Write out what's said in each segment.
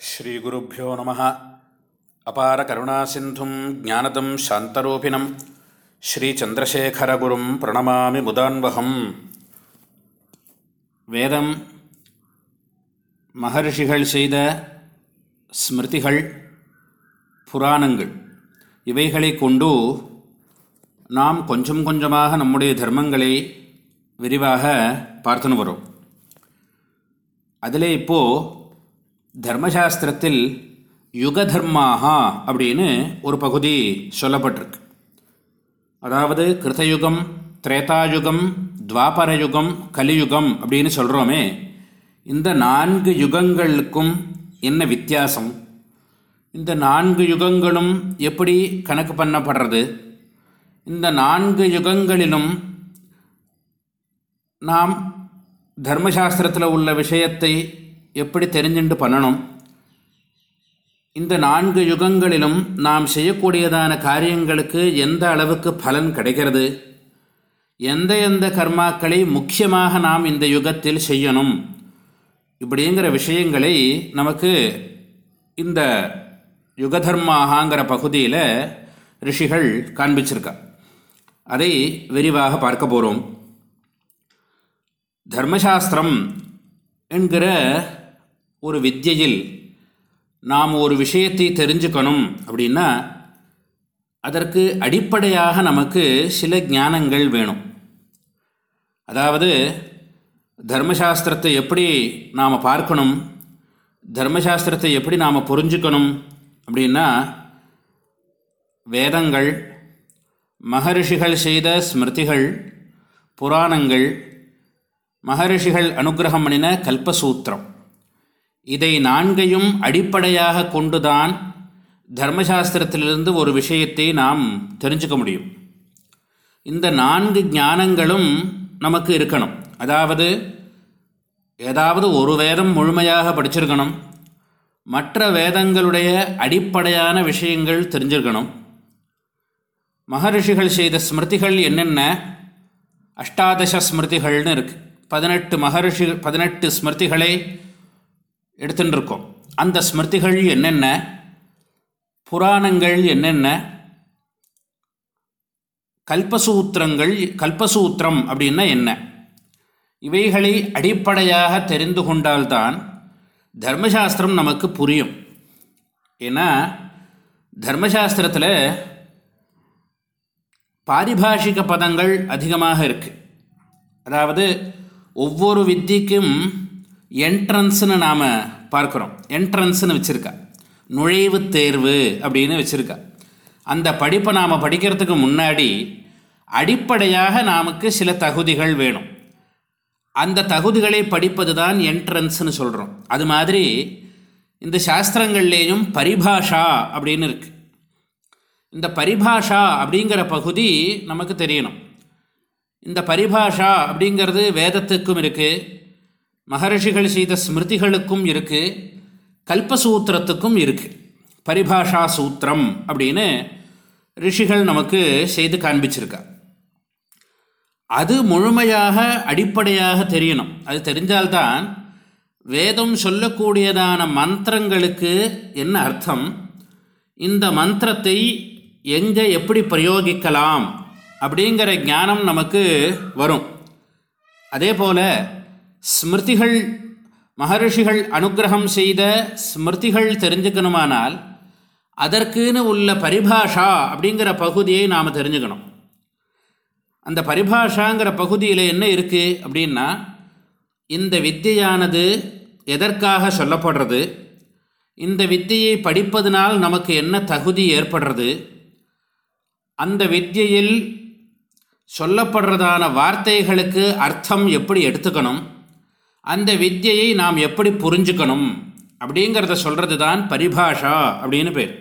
ஸ்ரீகுருப்போ நம அபார கருணாசிந்தும் ஜானதம் சாந்தரூபிணம். ஸ்ரீச்சந்திரசேகரகுரும் பிரணமாமி முதான்வகம். வேதம். மகர்ஷிகள் செய்த ஸ்மிருதிகள் புராணங்கள். இவைகளை கொண்டு நாம் கொஞ்சம் கொஞ்சமாக நம்முடைய தர்மங்களை விரிவாக பார்த்துன்னு வரும். அதில் இப்போது தர்மசாஸ்திரத்தில் யுக தர்மாகா அப்படின்னு ஒரு பகுதி சொல்லப்பட்டிருக்கு. அதாவது கிருதயுகம் திரேதாயுகம் துவாபரயுகம் கலியுகம் அப்படின்னு சொல்கிறோமே இந்த நான்கு யுகங்களுக்கும் என்ன வித்தியாசம்? இந்த நான்கு யுகங்களும் எப்படி கணக்கு பண்ணப்படுறது? இந்த நான்கு யுகங்களிலும் நாம் தர்மசாஸ்திரத்தில் உள்ள விஷயத்தை எப்படி தெரிஞ்சுண்டு பண்ணணும்? இந்த நான்கு யுகங்களிலும் நாம் செய்யக்கூடியதான காரியங்களுக்கு எந்த அளவுக்கு பலன் கிடைக்கிறது? எந்த எந்த கர்மாக்களை முக்கியமாக நாம் இந்த யுகத்தில் செய்யணும்? இப்படிங்கிற விஷயங்களை நமக்கு இந்த யுகதர்மாகாங்கிற பகுதியில் ரிஷிகள் காண்பிச்சிருக்கா. அதை விரிவாக பார்க்க போகிறோம் தர்மசாஸ்திரம் என்கிற ஒரு வித்தியில் நாம் ஒரு விஷயத்தை தெரிஞ்சுக்கணும் அப்படின்னா அதற்கு அடிப்படையாக நமக்கு சில ஞானங்கள் வேணும். அதாவது தர்மசாஸ்திரத்தை எப்படி நாம் பார்க்கணும் தர்மசாஸ்திரத்தை எப்படி நாம் புரிஞ்சுக்கணும் அப்படின்னா வேதங்கள் மகரிஷிகள் செய்த ஸ்மிருதிகள் புராணங்கள் மகரிஷிகள் அனுகிரகம் பண்ணின கல்பசூத்திரம். இதை நான்கையும் அடிப்படையாக கொண்டுதான் தர்மசாஸ்திரத்திலிருந்து ஒரு விஷயத்தை நாம் தெரிஞ்சுக்க முடியும். இந்த நான்கு ஞானங்களும் நமக்கு இருக்கணும். அதாவது ஏதாவது ஒரு வேதம் முழுமையாக படிச்சிருக்கணும். மற்ற வேதங்களுடைய அடிப்படையான விஷயங்கள் தெரிஞ்சிருக்கணும். மகரிஷிகள் செய்த ஸ்மிருதிகள் என்னென்ன? அஷ்டாதச ஸ்மிருதிகள்னு இருக்குது பதினெட்டு மகரிஷி பதினெட்டு ஸ்மிருதிகளை எடுத்துகிட்டு இருக்கோம் அந்த ஸ்மிருதிகள் என்னென்ன? புராணங்கள் என்னென்ன? கல்பசூத்திரங்கள் கல்பசூத்திரம் அப்படின்னா என்ன? இவைகளை அடிப்படையாக தெரிந்து கொண்டால்தான் தர்மசாஸ்திரம் நமக்கு புரியும். ஏன்னா தர்மசாஸ்திரத்தில் பாரிபாஷிக பதங்கள் அதிகமாக இருக்குது அதாவது ஒவ்வொரு வித்திக்கும் என்ட்ரன்ஸ்னு நாம் பார்க்குறோம். என்ட்ரன்ஸ்னு வச்சுருக்கா. நுழைவு தேர்வு அப்படின்னு வச்சுருக்கா. அந்த படிப்பை நாம் படிக்கிறதுக்கு முன்னாடி அடிப்படையாக நமக்கு சில தகுதிகள் வேணும். அந்த தகுதிகளை படிப்பது தான் என்ட்ரன்ஸ்னு சொல்கிறோம் அது மாதிரி இந்த சாஸ்திரங்கள்லேயும் பரிபாஷா அப்படின்னு இருக்குது இந்த பரிபாஷா அப்படிங்கிற பகுதி நமக்கு தெரியணும். இந்த பரிபாஷா அப்படிங்கிறது வேதத்துக்கும் இருக்குது மகரிஷிகள் செய்த ஸ்மிருதிகளுக்கும் இருக்குது கல்பசூத்திரத்துக்கும் இருக்குது பரிபாஷா சூத்திரம் அப்படின்னு ரிஷிகள் நமக்கு செய்து காண்பிச்சிருக்கா. அது முழுமையாக அடிப்படையாக தெரியணும். அது தெரிஞ்சால்தான் வேதம் சொல்லக்கூடியதான மந்திரங்களுக்கு என்ன அர்த்தம்? இந்த மந்திரத்தை எங்கே எப்படி பிரயோகிக்கலாம் அப்படிங்கிற ஞானம் நமக்கு வரும். அதே போல் ஸ்மிருதிகள் மகரிஷிகள் அனுகிரகம் செய்த ஸ்மிருதிகள் தெரிஞ்சுக்கணுமானால் அதற்குன்னு உள்ள பரிபாஷா அப்படிங்கிற பகுதியை நாம் தெரிஞ்சுக்கணும். அந்த பரிபாஷாங்கிற பகுதியில் என்ன இருக்குது அப்படின்னா இந்த வித்தியானது எதற்காக சொல்லப்படுறது இந்த வித்தியை படிப்பதனால் நமக்கு என்ன தகுதி ஏற்படுறது அந்த வித்தியில் சொல்லப்படுறதான வார்த்தைகளுக்கு அர்த்தம் எப்படி எடுத்துக்கணும் அந்த வித்தியை நாம் எப்படி புரிஞ்சுக்கணும்? அப்படிங்கிறத சொல்கிறது தான் பரிபாஷா அப்படின்னு பேர்.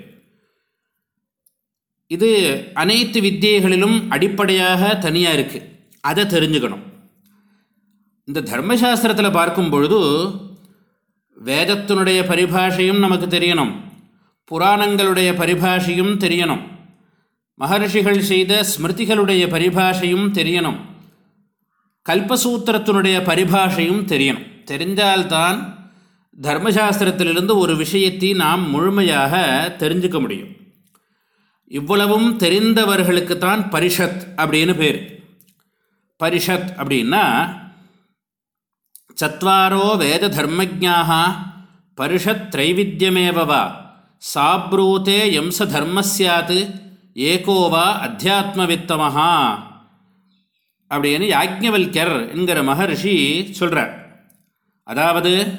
இது அனைத்து வித்தியைகளிலும் அடிப்படையாக தனியாக இருக்குது அதை தெரிஞ்சுக்கணும். இந்த தர்மசாஸ்திரத்தில் பார்க்கும் பொழுது வேதத்தினுடைய பரிபாஷையும் நமக்கு தெரியணும். புராணங்களுடைய பரிபாஷையும் தெரியணும். மகர்ஷிகள் செய்த ஸ்மிருதிகளுடைய பரிபாஷையும் தெரியணும். கல்பசூத்திரத்தினுடைய பரிபாஷையும் தெரியணும் தெரிந்தால்தான் தர்மசாஸ்திரத்திலிருந்து ஒரு விஷயத்தை நாம் முழுமையாக தெரிஞ்சுக்க முடியும். இவ்வளவும் தெரிந்தவர்களுக்குத்தான் பரிஷத் அப்படின்னு பேர். பரிஷத் அப்படின்னா சத்வாரோ வேத தர்மஜாக பரிஷத் திரைவித்தியமேவா சாப்ரூத்தே எம்ச தர்மஸ்யாத் ஏகோவா அத்தியாத்மவித்தமஹா அப்படின்னு யாக்ஞவல்யர் என்கிற மகர்ஷி சொல்கிறார் அதாவது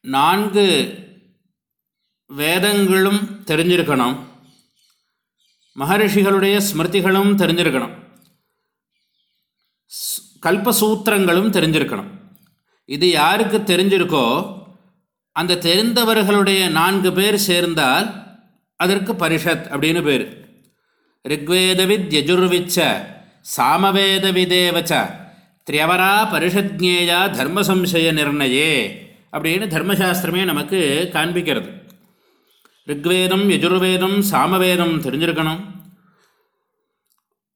நான்கு வேதங்களும் தெரிஞ்சிருக்கணும். மகரிஷிகளுடைய ஸ்மிருதிகளும் தெரிஞ்சிருக்கணும். கல்பசூத்திரங்களும் தெரிஞ்சிருக்கணும். இது யாருக்கு தெரிஞ்சிருக்கோ அந்த தெரிந்தவர்களுடைய நான்கு பேர் சேர்ந்தால் அதற்கு பரிஷத் அப்படின்னு பேர். ரிக்வேதவித் யஜுர்விச்ச சாமவேதவிதேவச்ச திரியவரா பரிஷத்ஞேயா தர்மசம்சய நிர்ணயே அப்படின்னு தர்மசாஸ்திரமே நமக்கு காண்பிக்கிறது ரிக்வேதம் யஜுர்வேதம் சாமவேதம் தெரிஞ்சிருக்கணும்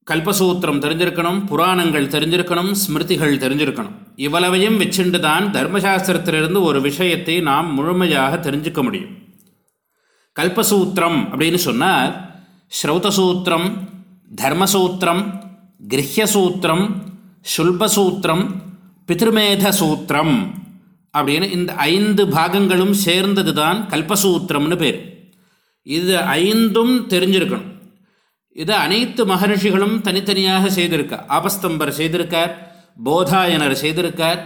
கல்பசூத்திரம் தெரிஞ்சிருக்கணும் புராணங்கள் தெரிஞ்சிருக்கணும் ஸ்மிருதிகள் தெரிஞ்சிருக்கணும் இவ்வளவையும் வச்சுண்டு தான் தர்மசாஸ்திரத்திலிருந்து ஒரு விஷயத்தை நாம் முழுமையாக தெரிஞ்சுக்க முடியும் கல்பசூத்திரம் அப்படின்னு சொன்னால் ஸ்ரௌதசூத்திரம் தர்மசூத்திரம் கிரஹ்யசூத்திரம் சுல்பசூத்திரம் பித்ருமேத சூத்திரம் அப்படின்னு இந்த ஐந்து பாகங்களும் சேர்ந்தது தான் கல்பசூத்திரம்னு பேர். இது ஐந்தும் தெரிஞ்சிருக்கணும். இது அனைத்து மகர்ஷிகளும் தனித்தனியாக செய்திருக்கார் ஆபஸ்தம்பர் செய்திருக்கார் போதாயனர் செய்திருக்கார்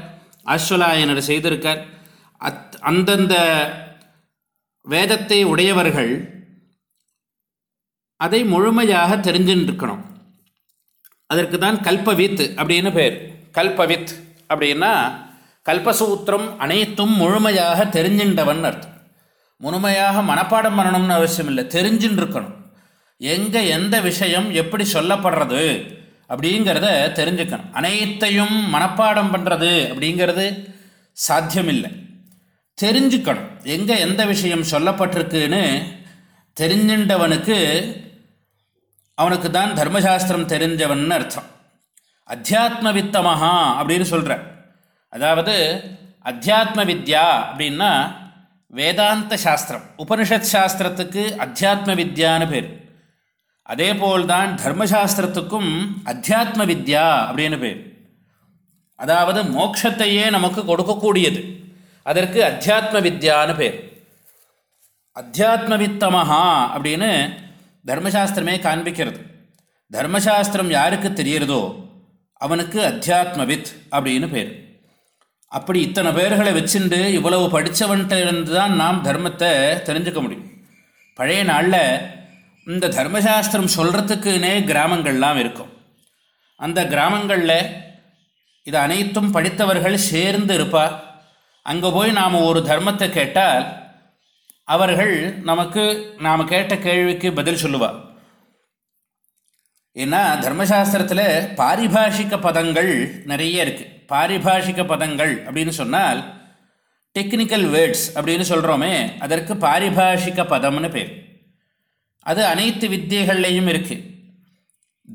அஸ்வலாயனர் செய்திருக்கார். அத் அந்தந்த வேதத்தை உடையவர்கள் அதை முழுமையாக தெரிஞ்சுருக்கணும் அதற்கு தான் கல்பவித் அப்படின்னு பேர். கல்பவித் அப்படின்னா கல்பசூத்திரம் அனைத்தும் முழுமையாக தெரிஞ்சின்றவன் அர்த்தம். முழுமையாக மனப்பாடம் பண்ணணும்னு அவசியம் இல்லை தெரிஞ்சுன்னு இருக்கணும் எங்கே எந்த விஷயம் எப்படி சொல்லப்படுறது அப்படிங்கிறத தெரிஞ்சுக்கணும். அனைத்தையும் மனப்பாடம் பண்ணுறது அப்படிங்கிறது சாத்தியமில்லை. தெரிஞ்சுக்கணும் எங்கே எந்த விஷயம் சொல்லப்பட்டிருக்குன்னு தெரிஞ்சின்றவனுக்கு அவனுக்கு தான் தர்மசாஸ்திரம் தெரிஞ்சவன் அர்த்தம். அத்தியாத்ம வித்தமஹா அப்படின்னு சொல்கிற அதாவது அத்தியாத்ம வித்யா அப்படின்னா வேதாந்த சாஸ்திரம். உபனிஷத் சாஸ்திரத்துக்கு அத்தியாத்ம வித்யான்னு பேர். அதே போல்தான் தர்மசாஸ்திரத்துக்கும் அத்தியாத்ம வித்யா அப்படின்னு பேர். அதாவது மோட்சத்தையே நமக்கு கொடுக்கக்கூடியது. அதற்கு அத்தியாத்ம வித்யான்னு பேர். அத்தியாத்மவித்தமஹா அப்படின்னு தர்மசாஸ்திரமே காண்பிக்கிறது. தர்மசாஸ்திரம் யாருக்கு தெரிகிறதோ அவனுக்கு அத்தியாத்மவித் அப்படின்னு பேர். அப்படி இத்தனை பேர்களை வச்சுண்டு இவ்வளவு படித்தவன்கிட்ட இருந்து தான் நாம் தர்மத்தை தெரிஞ்சுக்க முடியும். பழைய நாளில் இந்த தர்மசாஸ்திரம் சொல்கிறதுக்குனே கிராமங்கள்லாம் இருக்கும். அந்த கிராமங்களில் இது அனைத்தும் படித்தவர்கள் சேர்ந்து இருப்பா அங்கே போய் நாம் ஒரு தர்மத்தை கேட்டால் அவர்கள் நமக்கு நாம் கேட்ட கேள்விக்கு பதில் சொல்லுவா ஏன்னா தர்மசாஸ்திரத்தில் பாரிபாஷிக பதங்கள் நிறைய இருக்குது பாரிபாஷிக பதங்கள் அப்படின்னு சொன்னால் டெக்னிக்கல் வேர்ட்ஸ் அப்படின்னு சொல்கிறோமே அதற்கு பாரிபாஷிக பதம்னு பேர். அது அனைத்து வித்தியகள்லேயும் இருக்குது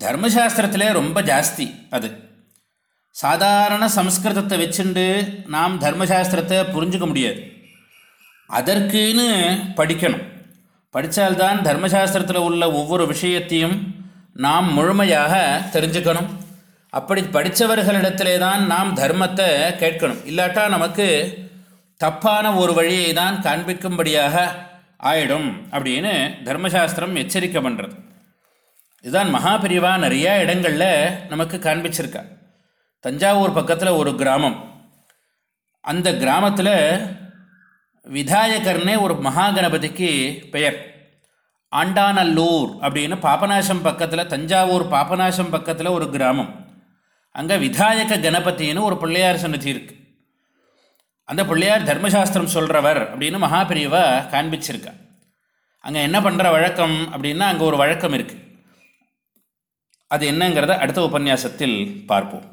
தர்மசாஸ்திரத்தில் ரொம்ப ஜாஸ்தி அது. சாதாரண சம்ஸ்கிருதத்தை வச்சுண்டு நாம் தர்மசாஸ்திரத்தை புரிஞ்சுக்க முடியாது. அதற்குன்னு படிக்கணும். படித்தால்தான் தர்மசாஸ்திரத்தில் உள்ள ஒவ்வொரு விஷயத்தையும் நாம் முழுமையாக தெரிஞ்சுக்கணும். அப்படி படித்தவர்களிடத்திலே தான் நாம் தர்மத்தை கேட்கணும். இல்லாட்டா நமக்கு தப்பான ஒரு வழியை தான் காண்பிக்கும்படியாக ஆயிடும் அப்படின்னு தர்மசாஸ்திரம் எச்சரிக்கை பண்ணுறது இதுதான் மகாபிரிவா நிறையா இடங்களில் நமக்கு காண்பிச்சிருக்கா. தஞ்சாவூர் பக்கத்தில் ஒரு கிராமம். அந்த கிராமத்தில் விதாயகர்னே ஒரு மகாகணபதிக்கு பெயர். ஆண்டாநல்லூர் அப்படின்னு பாபநாசம் பக்கத்தில் தஞ்சாவூர் பாபநாசம் பக்கத்தில் ஒரு கிராமம். அங்கே விதாயக கணபதினு ஒரு பிள்ளையார் சன்னதி இருக்குது அந்த பிள்ளையார் தர்மசாஸ்திரம் சொல்கிறவர் அப்படின்னு மகாபிரிவை காண்பிச்சிருக்கா. அங்கே என்ன பண்ணுற வழக்கம் அப்படின்னா அங்கே ஒரு வழக்கம் இருக்குது அது என்னங்கிறத அடுத்த உபன்யாசத்தில் பார்ப்போம்.